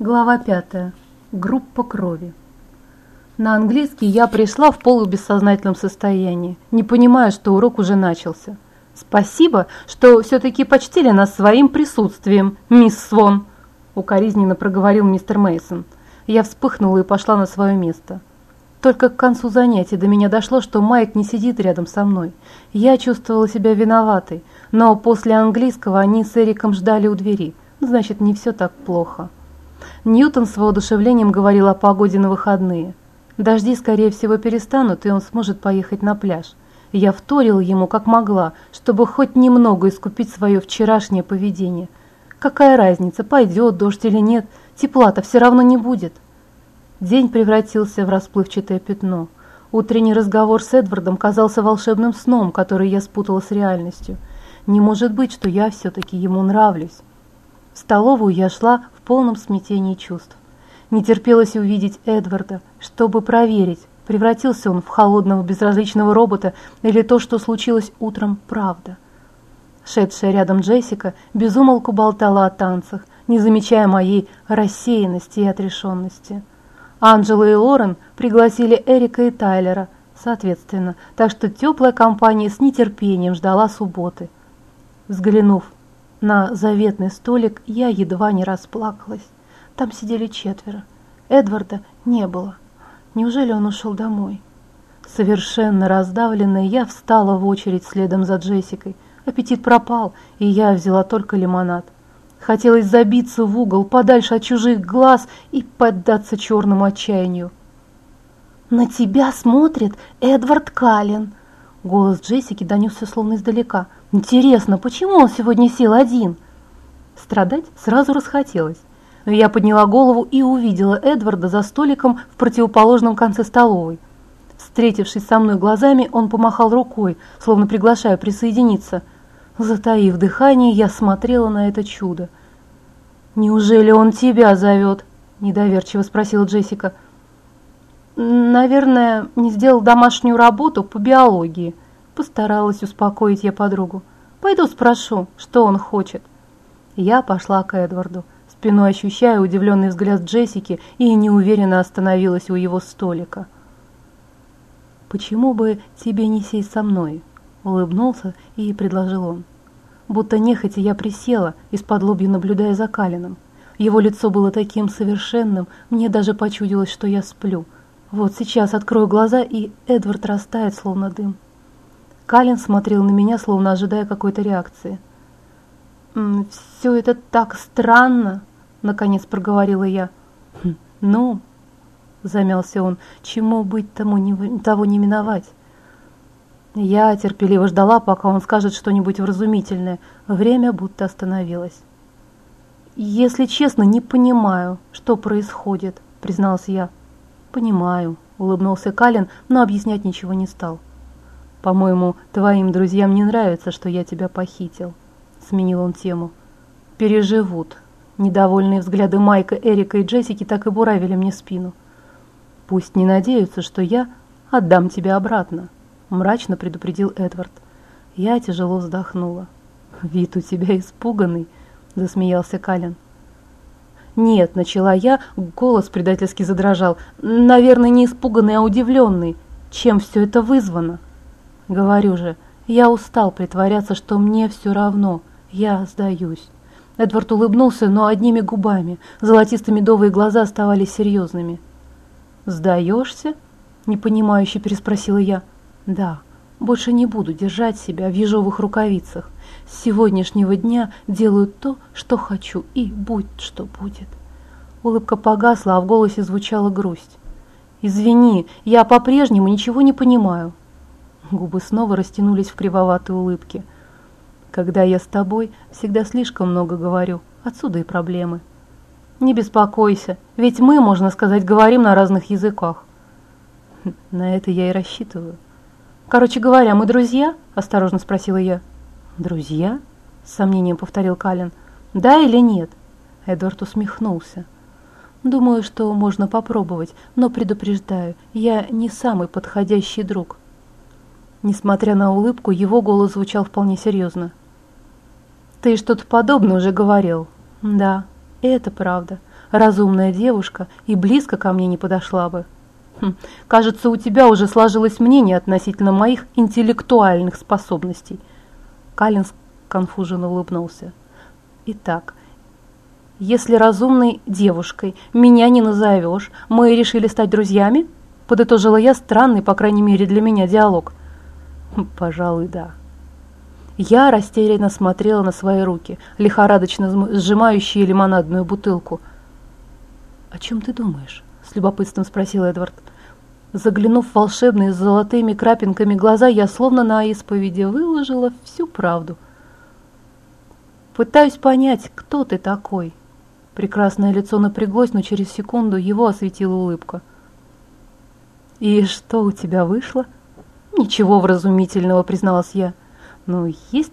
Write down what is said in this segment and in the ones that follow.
Глава пятая. Группа крови. На английский я пришла в полубессознательном состоянии, не понимая, что урок уже начался. «Спасибо, что все-таки почтили нас своим присутствием, мисс Свон», укоризненно проговорил мистер Мейсон. Я вспыхнула и пошла на свое место. Только к концу занятия до меня дошло, что Майк не сидит рядом со мной. Я чувствовала себя виноватой, но после английского они с Эриком ждали у двери. Значит, не все так плохо. Ньютон с воодушевлением говорил о погоде на выходные. Дожди, скорее всего, перестанут, и он сможет поехать на пляж. Я вторила ему как могла, чтобы хоть немного искупить свое вчерашнее поведение. Какая разница, пойдет дождь или нет, тепла-то все равно не будет. День превратился в расплывчатое пятно. Утренний разговор с Эдвардом казался волшебным сном, который я спутала с реальностью. Не может быть, что я все-таки ему нравлюсь. В столовую я шла полном смятении чувств. Не терпелось увидеть Эдварда, чтобы проверить, превратился он в холодного безразличного робота или то, что случилось утром, правда. Шедшая рядом Джессика безумолку болтала о танцах, не замечая моей рассеянности и отрешенности. Анджела и Лорен пригласили Эрика и Тайлера, соответственно, так что теплая компания с нетерпением ждала субботы. Взглянув на заветный столик я едва не расплакалась. Там сидели четверо. Эдварда не было. Неужели он ушел домой? Совершенно раздавленная, я встала в очередь следом за Джессикой. Аппетит пропал, и я взяла только лимонад. Хотелось забиться в угол, подальше от чужих глаз и поддаться черному отчаянию. «На тебя смотрит Эдвард Каллен!» Голос Джессики донесся словно издалека – Интересно, почему он сегодня сел один? Страдать сразу расхотелось. Я подняла голову и увидела Эдварда за столиком в противоположном конце столовой. Встретившись со мной глазами, он помахал рукой, словно приглашая присоединиться. Затаив дыхание, я смотрела на это чудо. «Неужели он тебя зовет?» – недоверчиво спросила Джессика. «Наверное, не сделал домашнюю работу по биологии», Постаралась успокоить я подругу. «Пойду спрошу, что он хочет». Я пошла к Эдварду, спиной ощущая удивленный взгляд Джессики и неуверенно остановилась у его столика. «Почему бы тебе не сесть со мной?» – улыбнулся и предложил он. Будто нехотя я присела, из-под лобья наблюдая за Калином. Его лицо было таким совершенным, мне даже почудилось, что я сплю. Вот сейчас открою глаза, и Эдвард растает, словно дым. Калин смотрел на меня, словно ожидая какой-то реакции. «Все это так странно», — наконец проговорила я. «Хм, «Ну», — замялся он, — «чему быть, тому не, того не миновать». Я терпеливо ждала, пока он скажет что-нибудь вразумительное. Время будто остановилось. «Если честно, не понимаю, что происходит», — признался я. «Понимаю», — улыбнулся Калин, но объяснять ничего не стал. «По-моему, твоим друзьям не нравится, что я тебя похитил», — сменил он тему. «Переживут». Недовольные взгляды Майка, Эрика и Джессики так и буравили мне спину. «Пусть не надеются, что я отдам тебя обратно», — мрачно предупредил Эдвард. Я тяжело вздохнула. «Вид у тебя испуганный», — засмеялся Калин. «Нет», — начала я, голос предательски задрожал. «Наверное, не испуганный, а удивленный. Чем все это вызвано?» Говорю же, я устал притворяться, что мне все равно. Я сдаюсь. Эдвард улыбнулся, но одними губами. Золотисто-медовые глаза оставались серьезными. «Сдаешься?» – непонимающе переспросила я. «Да, больше не буду держать себя в ежовых рукавицах. С сегодняшнего дня делаю то, что хочу, и будь что будет». Улыбка погасла, а в голосе звучала грусть. «Извини, я по-прежнему ничего не понимаю. Губы снова растянулись в кривоватой улыбке. «Когда я с тобой, всегда слишком много говорю. Отсюда и проблемы». «Не беспокойся, ведь мы, можно сказать, говорим на разных языках». «На это я и рассчитываю». «Короче говоря, мы друзья?» – осторожно спросила я. «Друзья?» – с сомнением повторил Калин. «Да или нет?» Эдвард усмехнулся. «Думаю, что можно попробовать, но предупреждаю, я не самый подходящий друг». Несмотря на улыбку, его голос звучал вполне серьезно. «Ты что-то подобное уже говорил?» «Да». Это правда. Разумная девушка и близко ко мне не подошла бы. Хм, кажется, у тебя уже сложилось мнение относительно моих интеллектуальных способностей. Каллинс конфуженно улыбнулся. Итак, если разумной девушкой меня не назовешь, мы решили стать друзьями? Подытожила я странный, по крайней мере для меня, диалог. Хм, пожалуй, да. Я растерянно смотрела на свои руки, лихорадочно сжимающие лимонадную бутылку. «О чем ты думаешь?» – с любопытством спросил Эдвард. Заглянув в волшебные с золотыми крапинками глаза, я словно на исповеди выложила всю правду. «Пытаюсь понять, кто ты такой?» Прекрасное лицо напряглось, но через секунду его осветила улыбка. «И что у тебя вышло?» «Ничего вразумительного», — призналась я. Ну, есть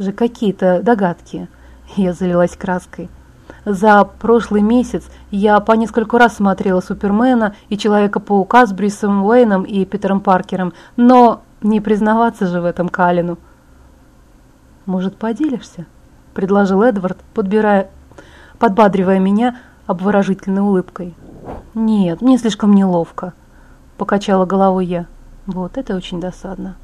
же какие-то догадки. Я залилась краской. За прошлый месяц я по несколько раз смотрела Супермена и Человека-паука с Брисом Уэйном и Питером Паркером, но не признаваться же в этом Калину. «Может, поделишься?» – предложил Эдвард, подбирая, подбадривая меня обворожительной улыбкой. «Нет, мне слишком неловко», – покачала головой я. «Вот это очень досадно».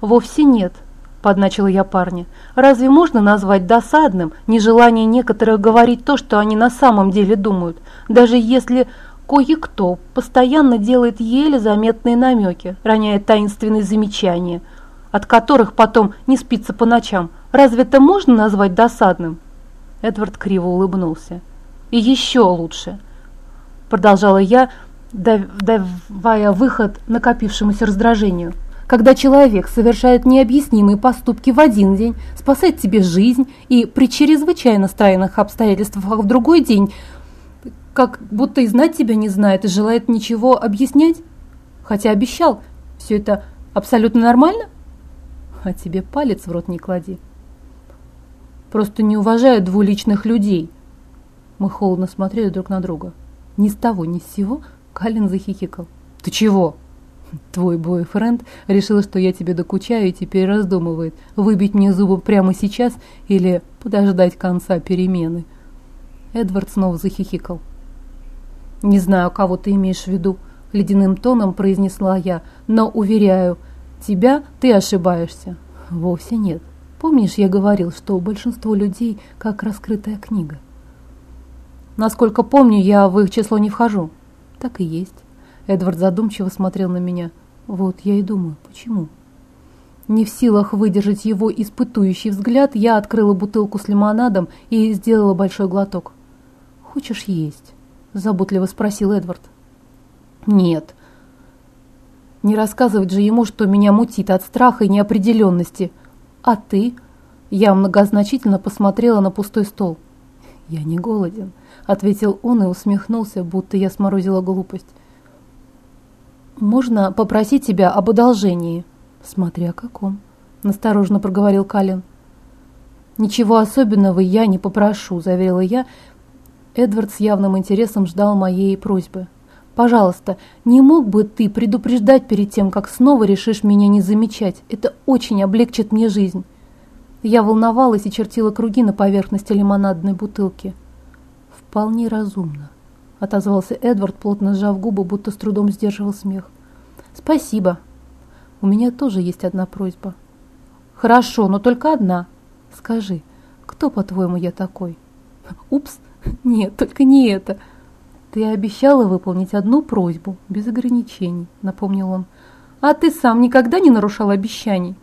«Вовсе нет», – подначила я парня. «Разве можно назвать досадным нежелание некоторых говорить то, что они на самом деле думают, даже если кое-кто постоянно делает еле заметные намеки, роняя таинственные замечания, от которых потом не спится по ночам? Разве это можно назвать досадным?» Эдвард криво улыбнулся. «И еще лучше», – продолжала я, давая выход накопившемуся раздражению – когда человек совершает необъяснимые поступки в один день, спасает тебе жизнь и при чрезвычайно странных обстоятельствах а в другой день, как будто и знать тебя не знает и желает ничего объяснять, хотя обещал, все это абсолютно нормально? А тебе палец в рот не клади. Просто не уважаю двуличных людей. Мы холодно смотрели друг на друга. Ни с того, ни с сего Калин захихикал. «Ты чего?» Твой бойфренд решил, что я тебе докучаю и теперь раздумывает, выбить мне зубы прямо сейчас или подождать конца перемены. Эдвард снова захихикал. «Не знаю, кого ты имеешь в виду», — ледяным тоном произнесла я, «но, уверяю, тебя ты ошибаешься». «Вовсе нет. Помнишь, я говорил, что большинство людей как раскрытая книга?» «Насколько помню, я в их число не вхожу». «Так и есть». Эдвард задумчиво смотрел на меня. Вот, я и думаю, почему? Не в силах выдержать его испытующий взгляд, я открыла бутылку с лимонадом и сделала большой глоток. «Хочешь есть?» – заботливо спросил Эдвард. «Нет». Не рассказывать же ему, что меня мутит от страха и неопределенности. «А ты?» Я многозначительно посмотрела на пустой стол. «Я не голоден», – ответил он и усмехнулся, будто я сморозила глупость. «Можно попросить тебя об одолжении?» «Смотря каком», – насторожно проговорил Калин. «Ничего особенного я не попрошу», – заверила я. Эдвард с явным интересом ждал моей просьбы. «Пожалуйста, не мог бы ты предупреждать перед тем, как снова решишь меня не замечать? Это очень облегчит мне жизнь». Я волновалась и чертила круги на поверхности лимонадной бутылки. «Вполне разумно», – отозвался Эдвард, плотно сжав губы, будто с трудом сдерживал смех. «Спасибо. У меня тоже есть одна просьба». «Хорошо, но только одна. Скажи, кто, по-твоему, я такой?» «Упс, нет, только не это». «Ты обещала выполнить одну просьбу, без ограничений», – напомнил он. «А ты сам никогда не нарушал обещаний?»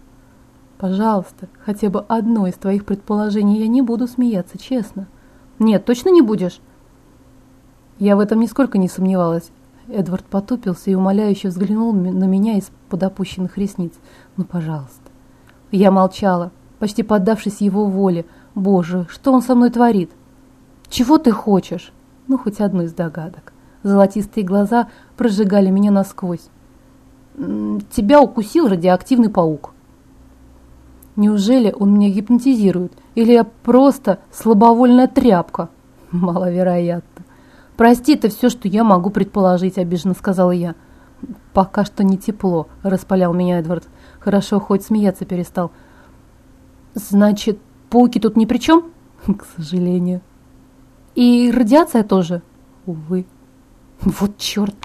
«Пожалуйста, хотя бы одно из твоих предположений я не буду смеяться, честно». «Нет, точно не будешь?» Я в этом нисколько не сомневалась. Эдвард потупился и умоляюще взглянул на меня из-под опущенных ресниц. «Ну, пожалуйста». Я молчала, почти поддавшись его воле. «Боже, что он со мной творит?» «Чего ты хочешь?» Ну, хоть одну из догадок. Золотистые глаза прожигали меня насквозь. «Тебя укусил радиоактивный паук». Неужели он меня гипнотизирует? Или я просто слабовольная тряпка? Маловероятно. «Прости, это все, что я могу предположить», – обиженно сказала я. «Пока что не тепло», – распалял меня Эдвард. Хорошо, хоть смеяться перестал. «Значит, пауки тут ни при чем?» «К сожалению». И радиация тоже? Увы. Вот черт.